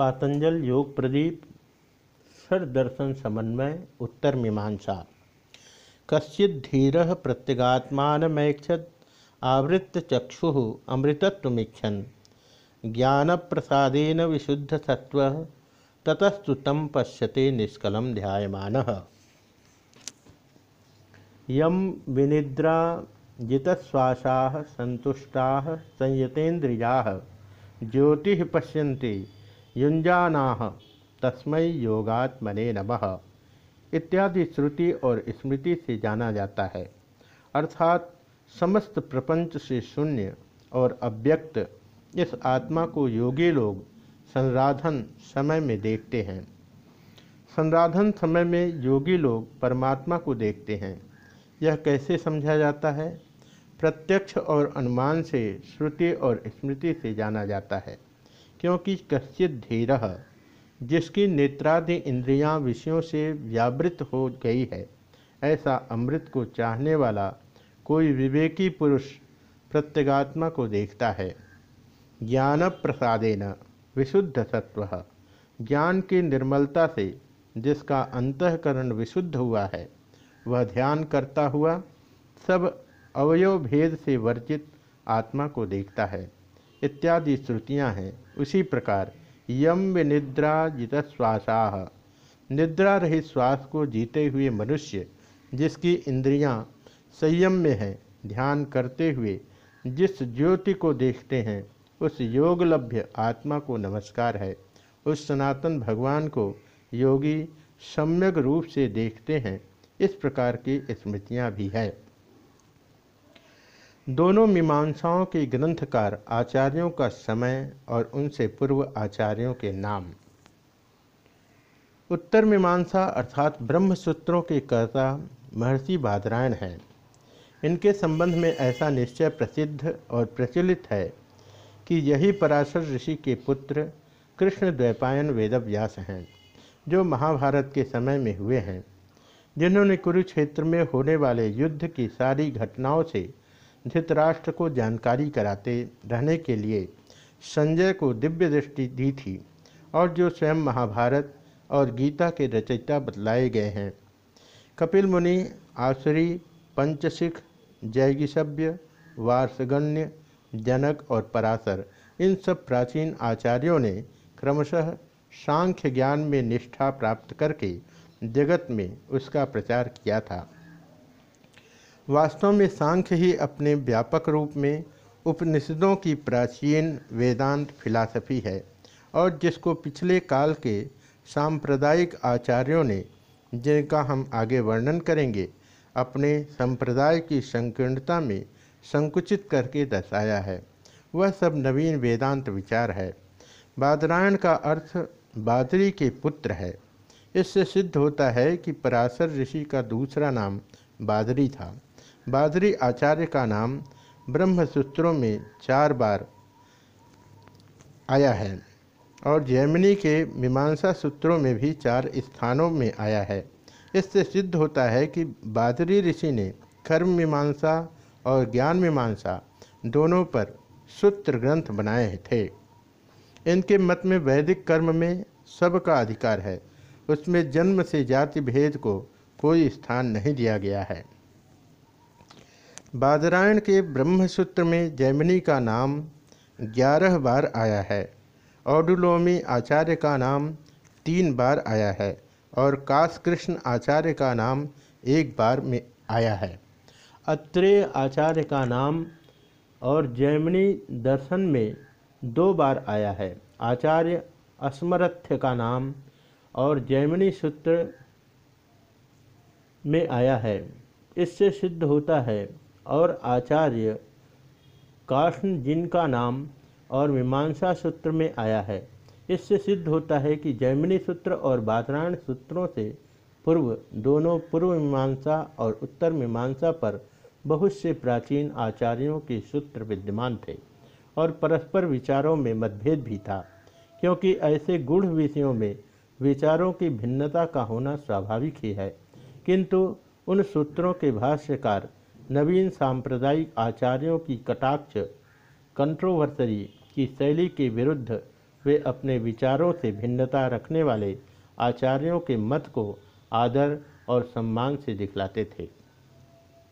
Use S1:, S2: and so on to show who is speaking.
S1: पातंजल योग प्रदीप, सर दर्शन समन्वय, उत्तर मीमांसा। कश्चिधीर प्रत्यगात्मानमैक्षत, आवृत्त चक्षु अमृतत्वमीक्षन। ज्ञान प्रसादेन विशुद्ध सत्व ततस्तु तम पश्यते निष्कलम ध्यायमान। यम विनिद्रा जितश्वासा संतुष्टा संयतेन्द्रिया, ज्योति पश्यन्ति। युंजाना तस्मै योगात्मने नमः। इत्यादि श्रुति और स्मृति से जाना जाता है। अर्थात समस्त प्रपंच से शून्य और अव्यक्त इस आत्मा को योगी लोग संराधन समय में देखते हैं। संराधन समय में योगी लोग परमात्मा को देखते हैं। यह कैसे समझा जाता है? प्रत्यक्ष और अनुमान से, श्रुति और स्मृति से जाना जाता है। क्योंकि कश्चित धीर जिसकी नेत्रादि इंद्रियाँ विषयों से व्यावृत हो गई है, ऐसा अमृत को चाहने वाला कोई विवेकी पुरुष प्रत्यगात्मा को देखता है। ज्ञान प्रसादेन विशुद्ध सत्व ज्ञान की निर्मलता से जिसका अंतकरण विशुद्ध हुआ है, वह ध्यान करता हुआ सब अवयव भेद से वर्जित आत्मा को देखता है। इत्यादि श्रुतियाँ हैं। उसी प्रकार, यम विनिद्रा जित श्वासा। निद्रा रहित श्वास को जीते हुए मनुष्य, जिसकी इंद्रियाँ संयम में है, ध्यान करते हुए, जिस ज्योति को देखते हैं, उस योगलभ्य आत्मा को नमस्कार है। उस सनातन भगवान को योगी सम्यक रूप से देखते हैं। इस प्रकार की स्मृतियाँ भी है। दोनों मीमांसाओं के ग्रंथकार आचार्यों का समय और उनसे पूर्व आचार्यों के नाम। उत्तर मीमांसा अर्थात ब्रह्म सूत्रों के कर्ता महर्षि बादरायण हैं। इनके संबंध में ऐसा निश्चय प्रसिद्ध और प्रचलित है कि यही पराशर ऋषि के पुत्र कृष्ण द्वैपायन वेदव्यास हैं, जो महाभारत के समय में हुए हैं, जिन्होंने कुरुक्षेत्र में होने वाले युद्ध की सारी घटनाओं से धृतराष्ट्र को जानकारी कराते रहने के लिए संजय को दिव्य दृष्टि दी थी और जो स्वयं महाभारत और गीता के रचयिता बतलाए गए हैं। कपिल मुनि, आसुरी, पंचशिख, जैगिसभ्य, वार्षगण्य, जनक और पराशर, इन सब प्राचीन आचार्यों ने क्रमशः सांख्य ज्ञान में निष्ठा प्राप्त करके जगत में उसका प्रचार किया था। वास्तव में सांख्य ही अपने व्यापक रूप में उपनिषदों की प्राचीन वेदांत फिलासफी है और जिसको पिछले काल के सांप्रदायिक आचार्यों ने, जिनका हम आगे वर्णन करेंगे, अपने संप्रदाय की संकीर्णता में संकुचित करके दर्शाया है। वह सब नवीन वेदांत विचार है। बादरायण का अर्थ बादरी के पुत्र है। इससे सिद्ध होता है कि पराशर ऋषि का दूसरा नाम बादरी था। बादरी आचार्य का नाम ब्रह्मसूत्रों में चार बार आया है और जैमिनी के मीमांसा सूत्रों में भी चार स्थानों में आया है। इससे सिद्ध होता है कि बादरी ऋषि ने कर्म मीमांसा और ज्ञान मीमांसा दोनों पर सूत्र ग्रंथ बनाए थे। इनके मत में वैदिक कर्म में सबका अधिकार है। उसमें जन्म से जाति भेद को कोई स्थान नहीं दिया गया है। बादरायण के ब्रह्मसूत्र में जैमिनी का नाम ग्यारह बार आया है, औडुलोमी आचार्य का नाम तीन बार आया है, और काश कृष्ण आचार्य का नाम एक बार में आया है। अत्रेय आचार्य का नाम और जैमिनी दर्शन में दो बार आया है। आचार्य अस्मरथ्य का नाम और जैमिनी सूत्र में आया है। इससे सिद्ध होता है और आचार्य काष्ण जिनका नाम और मीमांसा सूत्र में आया है, इससे सिद्ध होता है कि जैमिनी सूत्र और बातरायण सूत्रों से पूर्व दोनों पूर्व मीमांसा और उत्तर मीमांसा पर बहुत से प्राचीन आचार्यों के सूत्र विद्यमान थे और परस्पर विचारों में मतभेद भी था, क्योंकि ऐसे गूढ़ विषयों में विचारों की भिन्नता का होना स्वाभाविक ही है। किंतु उन सूत्रों के भाष्यकार नवीन सांप्रदायिक आचार्यों की कटाक्ष कंट्रोवर्सरी की शैली के विरुद्ध वे अपने विचारों से भिन्नता रखने वाले आचार्यों के मत को आदर और सम्मान से दिखलाते थे।